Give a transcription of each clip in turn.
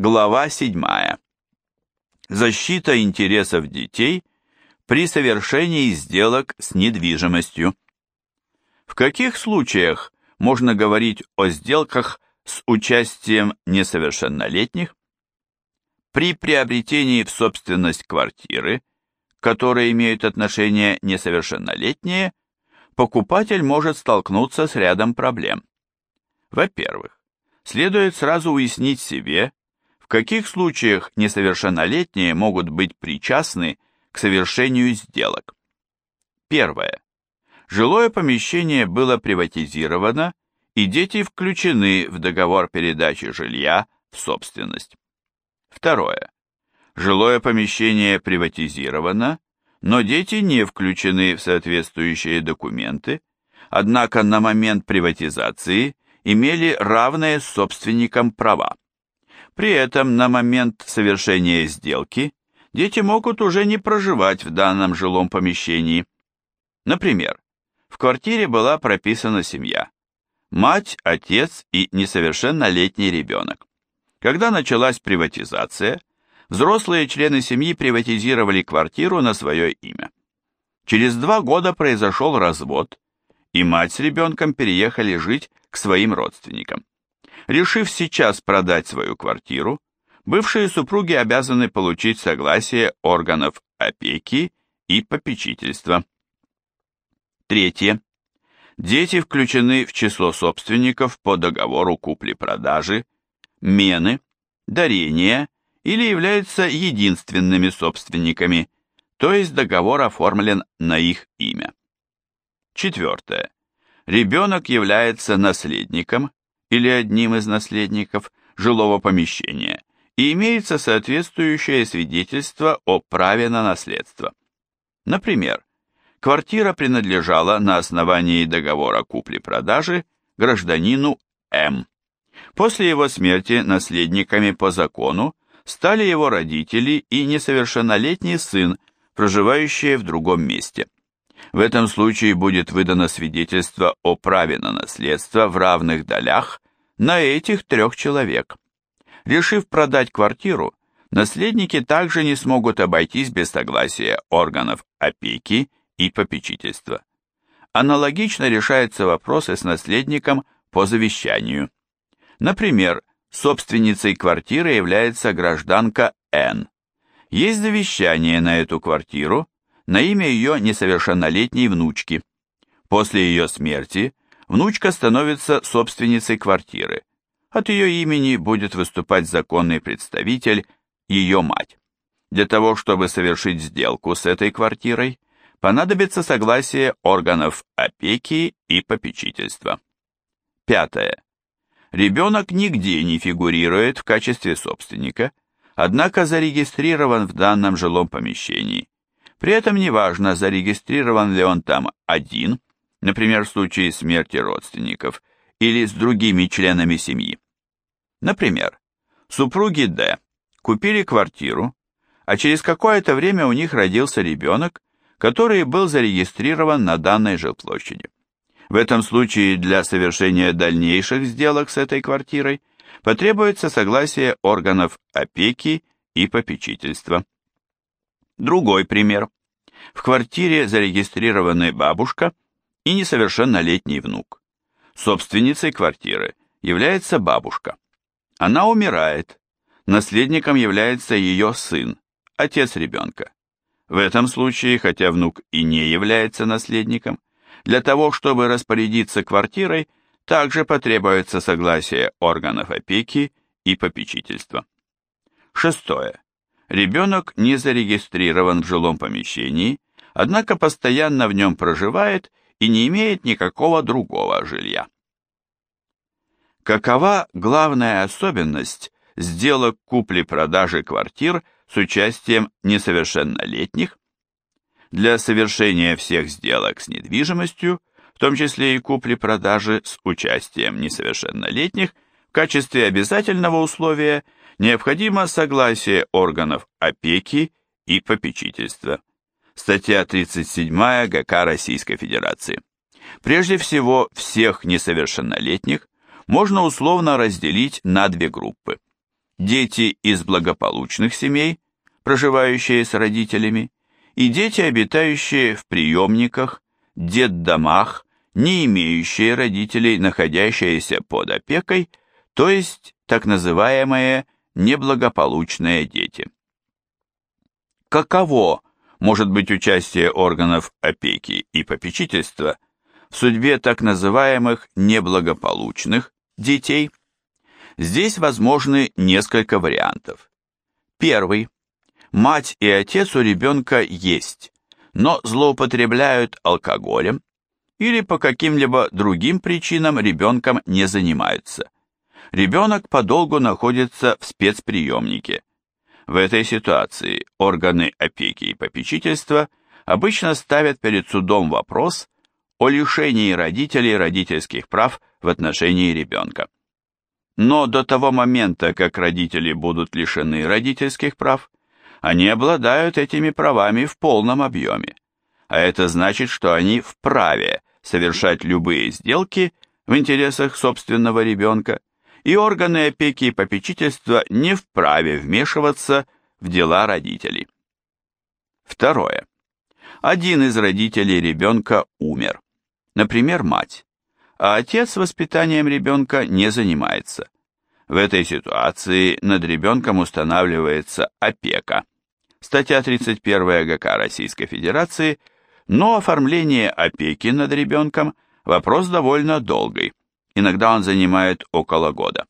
Глава 7. Защита интересов детей при совершении сделок с недвижимостью. В каких случаях можно говорить о сделках с участием несовершеннолетних? При приобретении в собственность квартиры, к которой имеют отношение несовершеннолетние, покупатель может столкнуться с рядом проблем. Во-первых, следует сразу уяснить себе, в каких случаях несовершеннолетние могут быть причастны к совершению сделок? Первое. Жилое помещение было приватизировано, и дети включены в договор передачи жилья в собственность. Второе. Жилое помещение приватизировано, но дети не включены в соответствующие документы, однако на момент приватизации имели равные с собственником права. При этом на момент совершения сделки дети могут уже не проживать в данном жилом помещении. Например, в квартире была прописана семья. Мать, отец и несовершеннолетний ребенок. Когда началась приватизация, взрослые члены семьи приватизировали квартиру на свое имя. Через два года произошел развод, и мать с ребенком переехали жить к своим родственникам. Решив сейчас продать свою квартиру, бывшие супруги обязаны получить согласие органов опеки и попечительства. Третье. Дети включены в число собственников по договору купли-продажи, мены, дарения или являются единственными собственниками, то есть договор оформлен на их имя. Четвертое. Ребенок является наследником или одним из наследников жилого помещения и имеется соответствующее свидетельство о праве на наследство. Например, квартира принадлежала на основании договора купли-продажи гражданину М. После его смерти наследниками по закону стали его родители и несовершеннолетний сын, проживающие в другом месте. В этом случае будет выдано свидетельство о праве на наследство в равных долях на этих трех человек. Решив продать квартиру, наследники также не смогут обойтись без согласия органов опеки и попечительства. Аналогично решается вопрос и с наследником по завещанию. Например, собственницей квартиры является гражданка Н. Есть завещание на эту квартиру, на имя ее несовершеннолетней внучки. После ее смерти внучка становится собственницей квартиры. От ее имени будет выступать законный представитель, ее мать. Для того, чтобы совершить сделку с этой квартирой, понадобится согласие органов опеки и попечительства. Пятое. Ребенок нигде не фигурирует в качестве собственника, однако зарегистрирован в данном жилом помещении. При этом неважно, зарегистрирован ли он там один, например, в случае смерти родственников, или с другими членами семьи. Например, супруги Д купили квартиру, а через какое-то время у них родился ребенок, который был зарегистрирован на данной жилплощади. В этом случае для совершения дальнейших сделок с этой квартирой потребуется согласие органов опеки и попечительства. Другой пример. В квартире зарегистрированы бабушка и несовершеннолетний внук. Собственницей квартиры является бабушка. Она умирает. Наследником является ее сын, отец ребенка. В этом случае, хотя внук и не является наследником, для того, чтобы распорядиться квартирой, также потребуется согласие органов опеки и попечительства. Шестое. Ребенок не зарегистрирован в жилом помещении, однако постоянно в нем проживает и не имеет никакого другого жилья. Какова главная особенность сделок купли-продажи квартир с участием несовершеннолетних? Для совершения всех сделок с недвижимостью, в том числе и купли-продажи с участием несовершеннолетних, в качестве обязательного условия – необходимо согласие органов опеки и попечительства. Статья 37 ГК Российской Федерации. Прежде всего, всех несовершеннолетних можно условно разделить на две группы. дети из благополучных семей, проживающие с родителями, и дети, обитающие в приемниках, детдомах, не имеющие родителей, находящиеся под опекой, то есть так называемые неблагополучные дети. Каково может быть участие органов опеки и попечительства в судьбе так называемых неблагополучных детей? Здесь возможны несколько вариантов. Первый. Мать и отец у ребенка есть, но злоупотребляют алкоголем или по каким-либо другим причинам ребенком не занимаются. Ребенок подолгу находится в спецприемнике. В этой ситуации органы опеки и попечительства обычно ставят перед судом вопрос о лишении родителей родительских прав в отношении ребенка. Но до того момента, как родители будут лишены родительских прав, они обладают этими правами в полном объеме. А это значит, что они вправе совершать любые сделки в интересах собственного ребенка, и органы опеки и попечительства не вправе вмешиваться в дела родителей. Второе. Один из родителей ребенка умер, например, мать, а отец воспитанием ребенка не занимается. В этой ситуации над ребенком устанавливается опека. Статья 31 ГК Российской Федерации, но оформление опеки над ребенком – вопрос довольно долгий, иногда он занимает около года.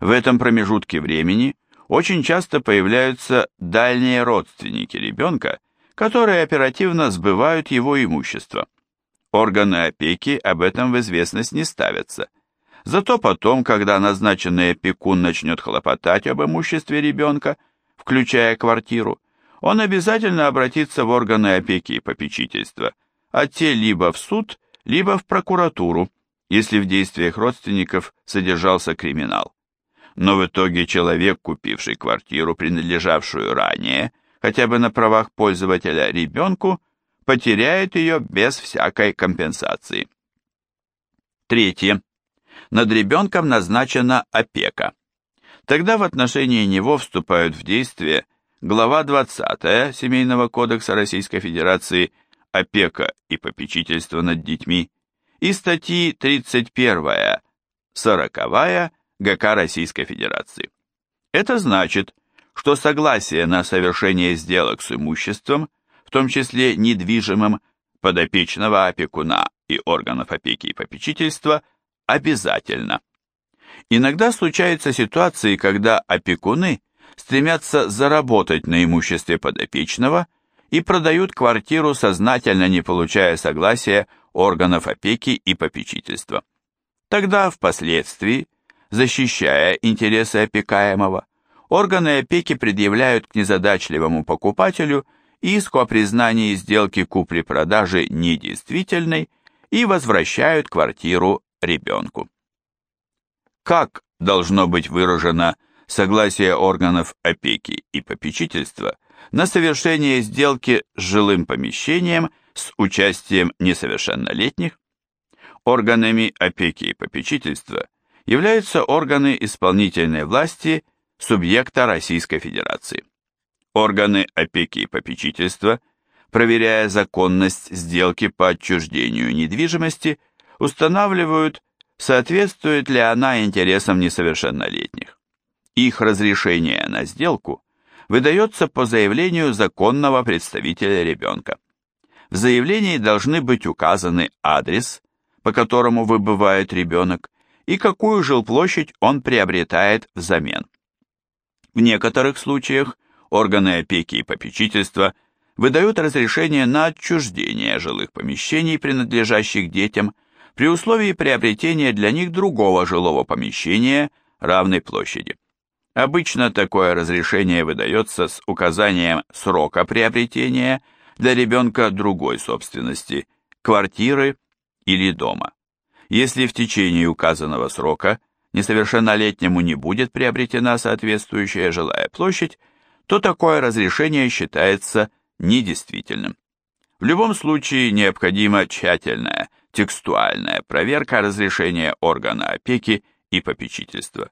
В этом промежутке времени очень часто появляются дальние родственники ребенка, которые оперативно сбывают его имущество. Органы опеки об этом в известность не ставятся. Зато потом, когда назначенный опекун начнет хлопотать об имуществе ребенка, включая квартиру, он обязательно обратится в органы опеки и попечительства, а те либо в суд, либо в прокуратуру, если в действиях родственников содержался криминал. Но в итоге человек, купивший квартиру, принадлежавшую ранее, хотя бы на правах пользователя ребенку, потеряет ее без всякой компенсации. Третье. Над ребенком назначена опека. Тогда в отношении него вступают в действие глава 20 Семейного кодекса Российской Федерации «Опека и попечительство над детьми» и статьи 31, 40 ГК Российской Федерации. Это значит, что согласие на совершение сделок с имуществом, в том числе недвижимым, подопечного опекуна и органов опеки и попечительства, обязательно. Иногда случаются ситуации, когда опекуны стремятся заработать на имуществе подопечного и продают квартиру, сознательно не получая согласия органов опеки и попечительства. Тогда впоследствии, защищая интересы опекаемого, органы опеки предъявляют к незадачливому покупателю иск о признании сделки купли-продажи недействительной и возвращают квартиру ребенку. Как должно быть выражено согласие органов опеки и попечительства на совершение сделки с жилым помещением с участием несовершеннолетних, органами опеки и попечительства являются органы исполнительной власти субъекта Российской Федерации. Органы опеки и попечительства, проверяя законность сделки по отчуждению недвижимости, устанавливают, соответствует ли она интересам несовершеннолетних. Их разрешение на сделку выдается по заявлению законного представителя ребенка. В заявлении должны быть указаны адрес, по которому выбывает ребенок, и какую жилплощадь он приобретает взамен. В некоторых случаях органы опеки и попечительства выдают разрешение на отчуждение жилых помещений, принадлежащих детям, при условии приобретения для них другого жилого помещения равной площади. Обычно такое разрешение выдается с указанием срока приобретения – для ребенка другой собственности, квартиры или дома. Если в течение указанного срока несовершеннолетнему не будет приобретена соответствующая жилая площадь, то такое разрешение считается недействительным. В любом случае необходима тщательная текстуальная проверка разрешения органа опеки и попечительства.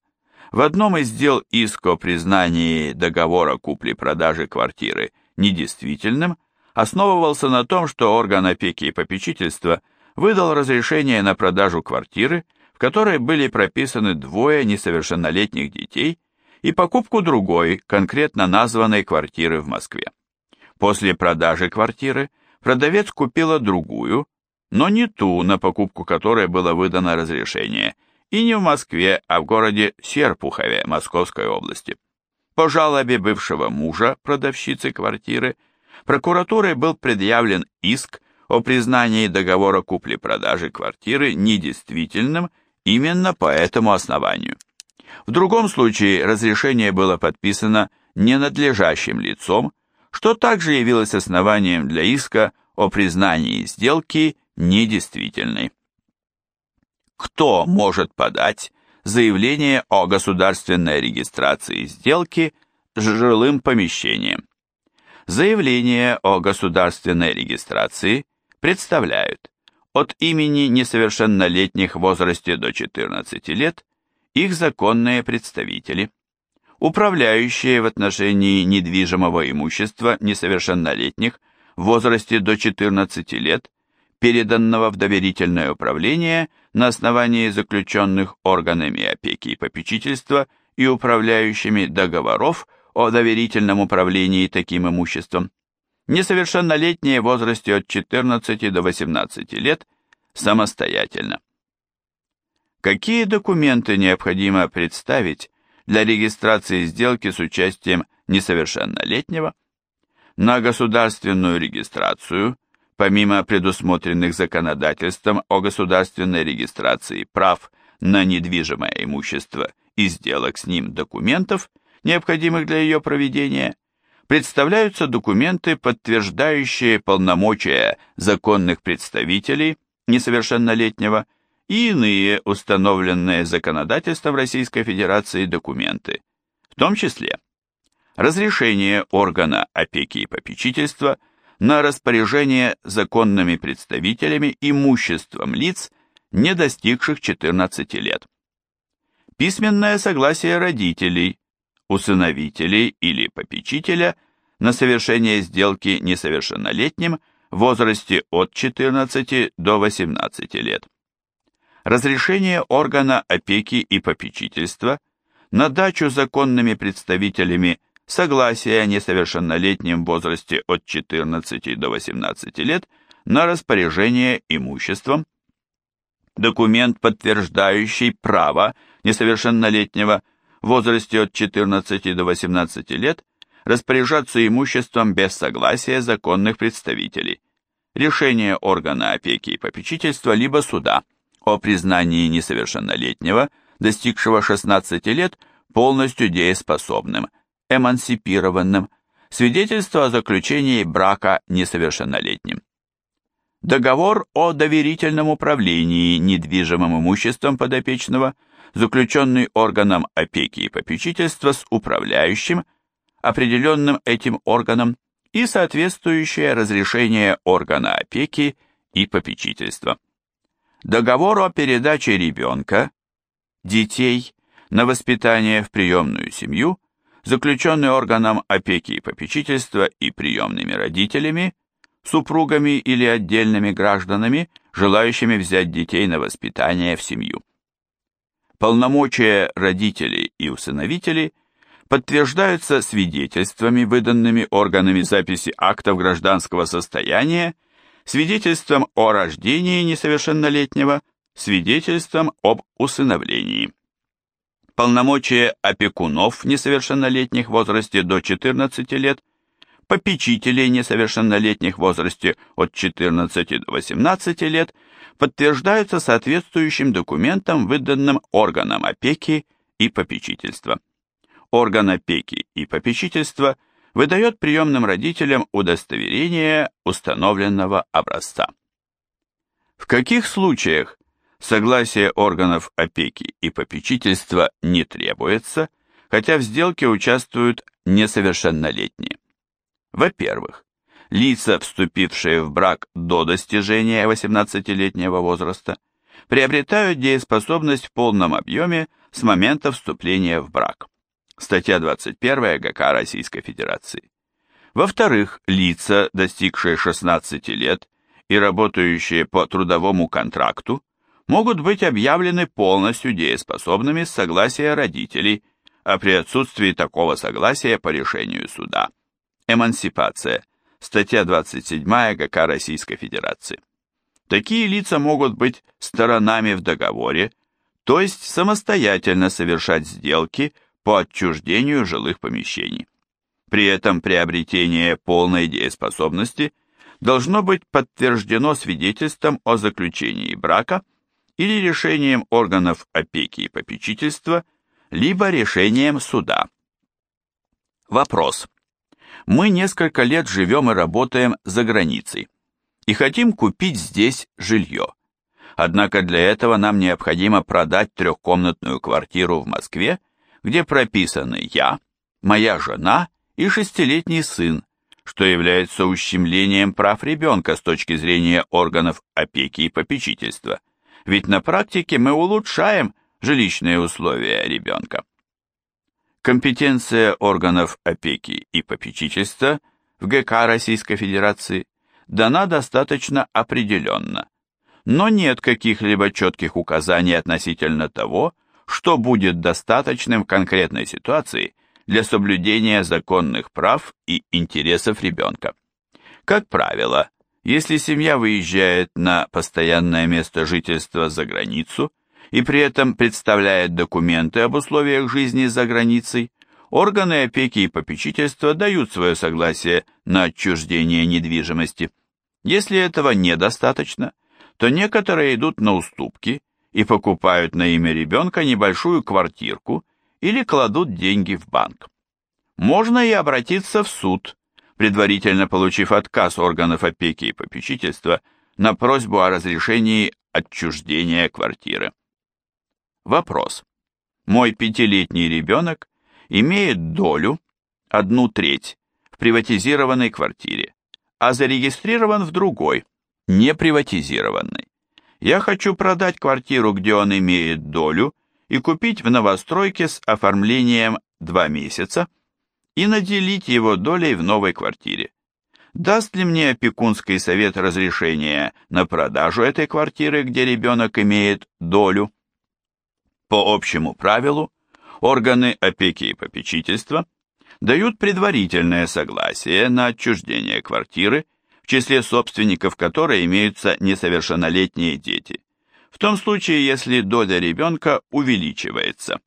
В одном из дел иск о признании договора купли-продажи квартиры недействительным основывался на том, что орган опеки и попечительства выдал разрешение на продажу квартиры, в которой были прописаны двое несовершеннолетних детей, и покупку другой, конкретно названной квартиры в Москве. После продажи квартиры продавец купила другую, но не ту, на покупку которой было выдано разрешение, и не в Москве, а в городе Серпухове Московской области. По жалобе бывшего мужа продавщицы квартиры прокуратурой был предъявлен иск о признании договора купли-продажи квартиры недействительным именно по этому основанию. В другом случае разрешение было подписано ненадлежащим лицом, что также явилось основанием для иска о признании сделки недействительной. Кто может подать заявление о государственной регистрации сделки с жилым помещением? Заявление о государственной регистрации представляют от имени несовершеннолетних в возрасте до 14 лет их законные представители, управляющие в отношении недвижимого имущества несовершеннолетних в возрасте до 14 лет, переданного в доверительное управление на основании заключенных органами опеки и попечительства и управляющими договоров о доверительном управлении таким имуществом, несовершеннолетние в возрасте от 14 до 18 лет самостоятельно. Какие документы необходимо представить для регистрации сделки с участием несовершеннолетнего? На государственную регистрацию, помимо предусмотренных законодательством о государственной регистрации прав на недвижимое имущество и сделок с ним документов, необходимых для ее проведения, представляются документы, подтверждающие полномочия законных представителей несовершеннолетнего и иные установленные законодательством Российской Федерации документы, в том числе разрешение органа опеки и попечительства на распоряжение законными представителями имуществом лиц, не достигших 14 лет. Письменное согласие родителей, усыновителей или попечителя на совершение сделки несовершеннолетним в возрасте от 14 до 18 лет. Разрешение органа опеки и попечительства на дачу законными представителями согласия несовершеннолетним в возрасте от 14 до 18 лет на распоряжение имуществом, документ, подтверждающий право несовершеннолетнего в возрасте от 14 до 18 лет распоряжаться имуществом без согласия законных представителей, решение органа опеки и попечительства либо суда – о признании несовершеннолетнего, достигшего 16 лет, полностью дееспособным, эмансипированным, свидетельство о заключении брака несовершеннолетним. Договор о доверительном управлении недвижимым имуществом подопечного, заключенный органом опеки и попечительства с управляющим, определенным этим органом, и соответствующее разрешение органа опеки и попечительства. Договор о передаче ребенка, детей, на воспитание в приемную семью, заключенный органом опеки и попечительства и приемными родителями, супругами или отдельными гражданами, желающими взять детей на воспитание в семью. Полномочия родителей и усыновителей подтверждаются свидетельствами, выданными органами записи актов гражданского состояния свидетельством о рождении несовершеннолетнего, свидетельством об усыновлении. Полномочия опекунов несовершеннолетних в возрасте до 14 лет, попечителей несовершеннолетних в возрасте от 14 до 18 лет подтверждаются соответствующим документом, выданным органом опеки и попечительства. Орган опеки и попечительства – выдает приемным родителям удостоверение установленного образца. В каких случаях согласие органов опеки и попечительства не требуется, хотя в сделке участвуют несовершеннолетние? Во-первых, лица, вступившие в брак до достижения 18-летнего возраста, приобретают дееспособность в полном объеме с момента вступления в брак. Статья 21 ГК Российской Федерации. Во-вторых, лица, достигшие 16 лет и работающие по трудовому контракту, могут быть объявлены полностью дееспособными с согласия родителей, а при отсутствии такого согласия по решению суда. Эмансипация. Статья 27 ГК Российской Федерации. Такие лица могут быть сторонами в договоре, то есть самостоятельно совершать сделки по отчуждению жилых помещений. При этом приобретение полной дееспособности должно быть подтверждено свидетельством о заключении брака или решением органов опеки и попечительства, либо решением суда. Вопрос. Мы несколько лет живем и работаем за границей и хотим купить здесь жилье. Однако для этого нам необходимо продать трехкомнатную квартиру в Москве, где прописаны я, моя жена и шестилетний сын, что является ущемлением прав ребенка с точки зрения органов опеки и попечительства. Ведь на практике мы улучшаем жилищные условия ребенка. Компетенция органов опеки и попечительства в ГК Российской Федерации дана достаточно определенно, но нет каких-либо четких указаний относительно того, что будет достаточным в конкретной ситуации для соблюдения законных прав и интересов ребенка. Как правило, если семья выезжает на постоянное место жительства за границу и при этом представляет документы об условиях жизни за границей, органы опеки и попечительства дают свое согласие на отчуждение недвижимости. Если этого недостаточно, то некоторые идут на уступки и покупают на имя ребенка небольшую квартирку или кладут деньги в банк. Можно и обратиться в суд, предварительно получив отказ органов опеки и попечительства на просьбу о разрешении отчуждения квартиры. Вопрос. Мой пятилетний ребенок имеет долю, одну треть, в приватизированной квартире, а зарегистрирован в другой, не приватизированной. Я хочу продать квартиру, где он имеет долю, и купить в новостройке с оформлением два месяца и наделить его долей в новой квартире. Даст ли мне опекунский совет разрешение на продажу этой квартиры, где ребенок имеет долю? По общему правилу, органы опеки и попечительства дают предварительное согласие на отчуждение квартиры, в числе собственников которой имеются несовершеннолетние дети, в том случае, если доля ребенка увеличивается.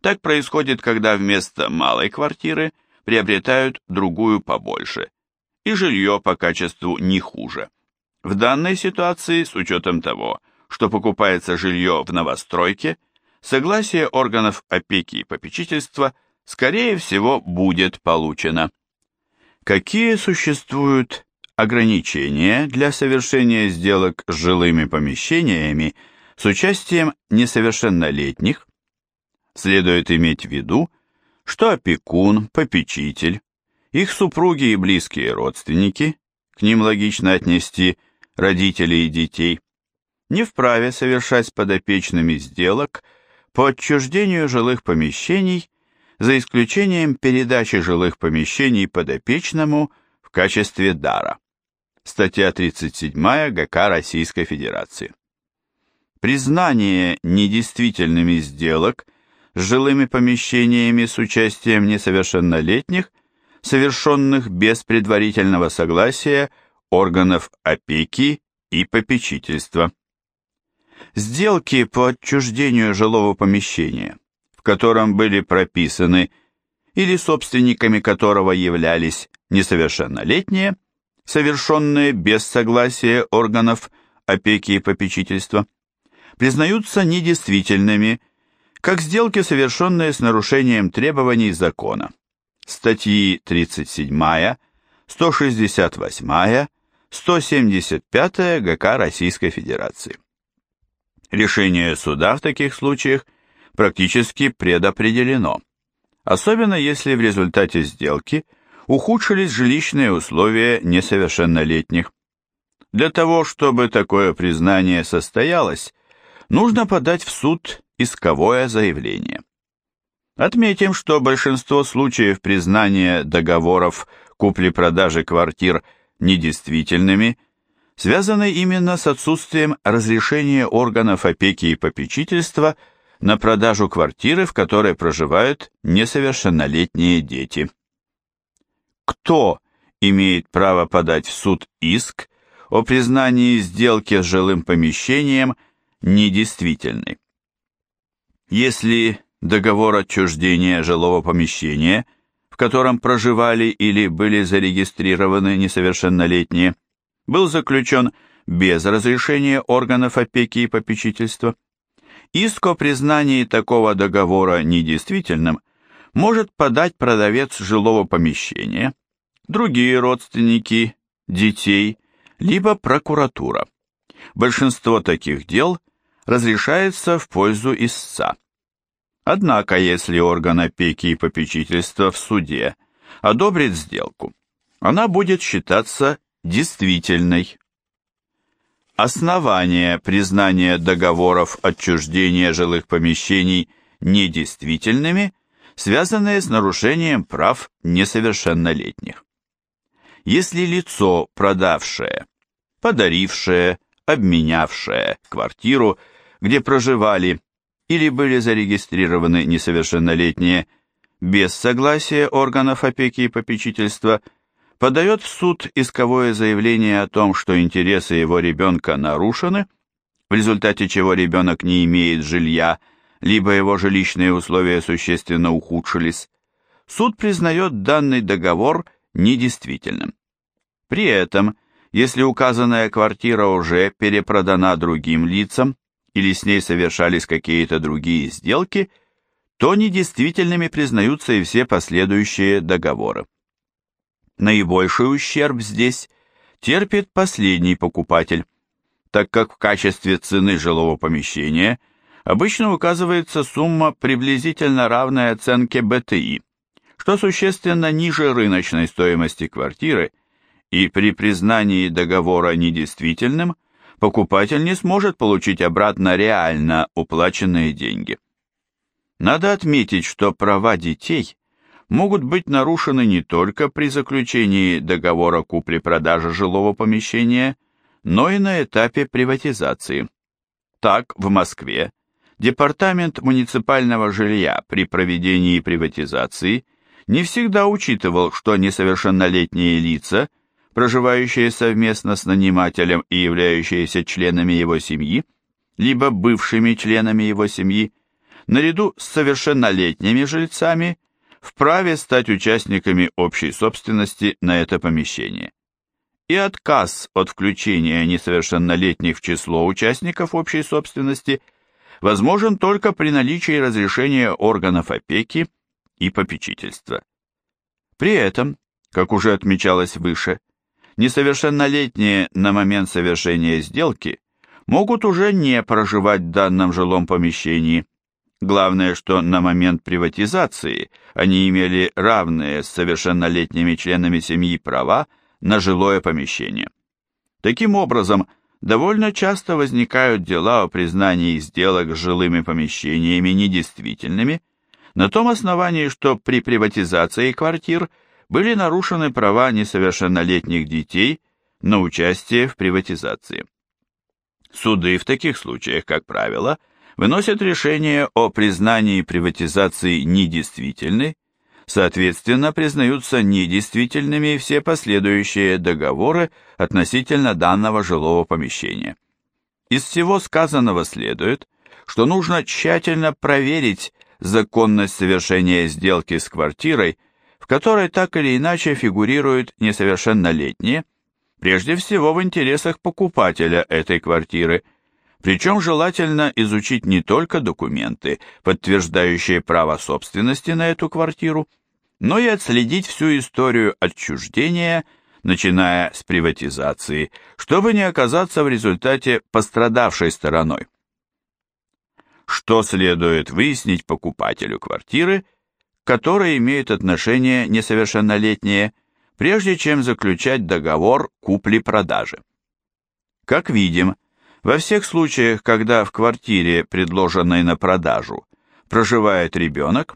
Так происходит, когда вместо малой квартиры приобретают другую побольше, и жилье по качеству не хуже. В данной ситуации, с учетом того, что покупается жилье в новостройке, согласие органов опеки и попечительства, скорее всего, будет получено. Какие существуют ограничения для совершения сделок с жилыми помещениями с участием несовершеннолетних? Следует иметь в виду, что опекун, попечитель, их супруги и близкие родственники, к ним логично отнести родителей и детей, не вправе совершать с подопечными сделок по отчуждению жилых помещений, за исключением передачи жилых помещений подопечному в качестве дара. Статья 37 ГК Российской Федерации. Признание недействительными сделок с жилыми помещениями с участием несовершеннолетних, совершенных без предварительного согласия органов опеки и попечительства. Сделки по отчуждению жилого помещения, в котором были прописаны или собственниками которого являлись несовершеннолетние, совершенные без согласия органов опеки и попечительства, признаются недействительными как сделки, совершенные с нарушением требований закона. Статьи 37, 168, 175 ГК Российской Федерации. Решение суда в таких случаях практически предопределено, особенно если в результате сделки ухудшились жилищные условия несовершеннолетних. Для того, чтобы такое признание состоялось, нужно подать в суд исковое заявление. Отметим, что большинство случаев признания договоров купли-продажи квартир недействительными связаны именно с отсутствием разрешения органов опеки и попечительства на продажу квартиры, в которой проживают несовершеннолетние дети. Кто имеет право подать в суд иск о признании сделки с жилым помещением недействительной? Если договор отчуждения жилого помещения, в котором проживали или были зарегистрированы несовершеннолетние, был заключен без разрешения органов опеки и попечительства, иск о признании такого договора недействительным может подать продавец жилого помещения, другие родственники, детей, либо прокуратура. Большинство таких дел разрешается в пользу истца. Однако, если орган опеки и попечительства в суде одобрит сделку, она будет считаться действительной. Основание признания договоров отчуждения жилых помещений недействительными, связанные с нарушением прав несовершеннолетних. Если лицо, продавшее, подарившее, обменявшее квартиру, где проживали или были зарегистрированы несовершеннолетние без согласия органов опеки и попечительства, подает в суд исковое заявление о том, что интересы его ребенка нарушены, в результате чего ребенок не имеет жилья, либо его жилищные условия существенно ухудшились, суд признает данный договор недействительным. При этом, если указанная квартира уже перепродана другим лицам, или с ней совершались какие-то другие сделки, то недействительными признаются и все последующие договоры. Наибольший ущерб здесь терпит последний покупатель, так как в качестве цены жилого помещения обычно указывается сумма приблизительно равная оценке БТИ, что существенно ниже рыночной стоимости квартиры, и при признании договора недействительным – покупатель не сможет получить обратно реально уплаченные деньги. Надо отметить, что права детей могут быть нарушены не только при заключении договора купли-продажи жилого помещения, но и на этапе приватизации. Так, в Москве Департамент муниципального жилья при проведении приватизации не всегда учитывал, что несовершеннолетние лица – проживающие совместно с нанимателем и являющиеся членами его семьи, либо бывшими членами его семьи, наряду с совершеннолетними жильцами, вправе стать участниками общей собственности на это помещение. И отказ от включения несовершеннолетних в число участников общей собственности возможен только при наличии разрешения органов опеки и попечительства. При этом, как уже отмечалось выше, несовершеннолетние на момент совершения сделки могут уже не проживать в данном жилом помещении. Главное, что на момент приватизации они имели равные с совершеннолетними членами семьи права на жилое помещение. Таким образом, довольно часто возникают дела о признании сделок с жилыми помещениями недействительными, на том основании, что при приватизации квартир – были нарушены права несовершеннолетних детей на участие в приватизации. Суды в таких случаях, как правило, выносят решение о признании приватизации недействительной, соответственно, признаются недействительными все последующие договоры относительно данного жилого помещения. Из всего сказанного следует, что нужно тщательно проверить законность совершения сделки с квартирой в которой так или иначе фигурируют несовершеннолетние, прежде всего в интересах покупателя этой квартиры, причем желательно изучить не только документы, подтверждающие право собственности на эту квартиру, но и отследить всю историю отчуждения, начиная с приватизации, чтобы не оказаться в результате пострадавшей стороной. Что следует выяснить покупателю квартиры – которые имеют отношение несовершеннолетние, прежде чем заключать договор купли-продажи. Как видим, Во всех случаях, когда в квартире, предложенной на продажу, проживает ребенок,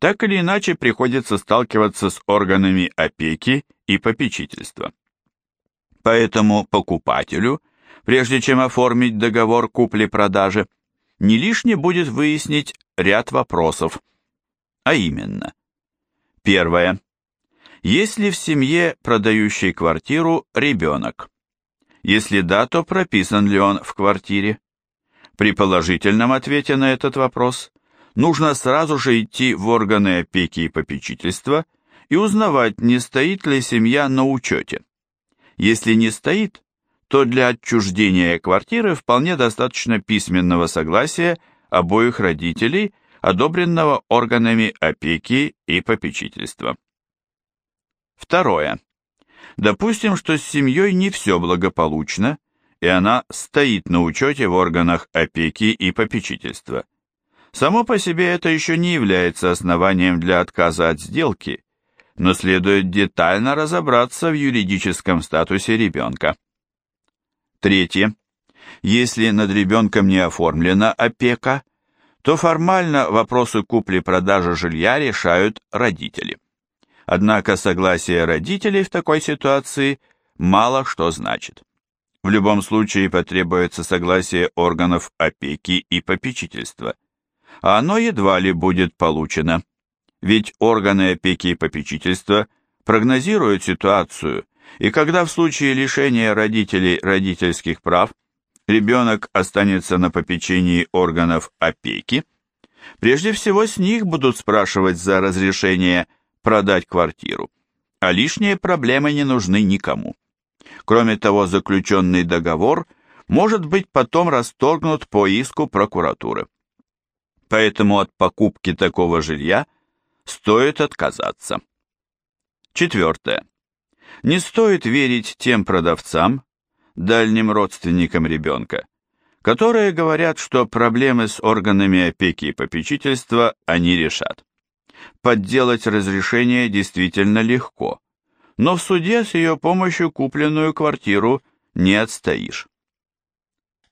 так или иначе приходится сталкиваться с органами опеки и попечительства. Поэтому покупателю, прежде чем оформить договор купли-продажи, не лишне будет выяснить ряд вопросов, а именно. Первое. Есть ли в семье, продающей квартиру, ребенок? Если да, то прописан ли он в квартире? При положительном ответе на этот вопрос нужно сразу же идти в органы опеки и попечительства и узнавать, не стоит ли семья на учете. Если не стоит, то для отчуждения квартиры вполне достаточно письменного согласия обоих родителей, одобренного органами опеки и попечительства. Второе. Допустим, что с семьей не все благополучно, и она стоит на учете в органах опеки и попечительства. Само по себе это еще не является основанием для отказа от сделки, но следует детально разобраться в юридическом статусе ребенка. Третье. Если над ребенком не оформлена опека, то формально вопросы купли-продажи жилья решают родители. Однако согласие родителей в такой ситуации мало что значит. В любом случае потребуется согласие органов опеки и попечительства, а оно едва ли будет получено, ведь органы опеки и попечительства прогнозируют ситуацию, и когда в случае лишения родителей родительских прав ребенок останется на попечении органов опеки, прежде всего с них будут спрашивать за разрешение продать квартиру, а лишние проблемы не нужны никому. Кроме того, заключенный договор может быть потом расторгнут по иску прокуратуры. Поэтому от покупки такого жилья стоит отказаться. Четвертое. Не стоит верить тем продавцам, дальним родственникам ребенка, которые говорят, что проблемы с органами опеки и попечительства они решат. Подделать разрешение действительно легко, но в суде с ее помощью купленную квартиру не отстоишь.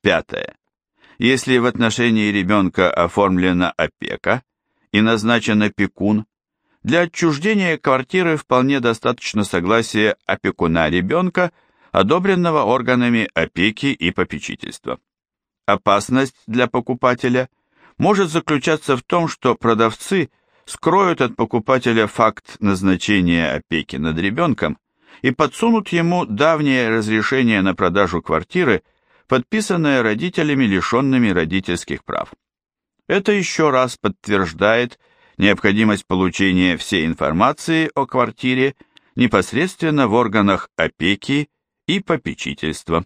Пятое. Если в отношении ребенка оформлена опека и назначен опекун, для отчуждения квартиры вполне достаточно согласия опекуна ребенка, одобренного органами опеки и попечительства. Опасность для покупателя может заключаться в том, что продавцы – скроют от покупателя факт назначения опеки над ребенком и подсунут ему давнее разрешение на продажу квартиры, подписанное родителями, лишенными родительских прав. Это еще раз подтверждает необходимость получения всей информации о квартире непосредственно в органах опеки и попечительства.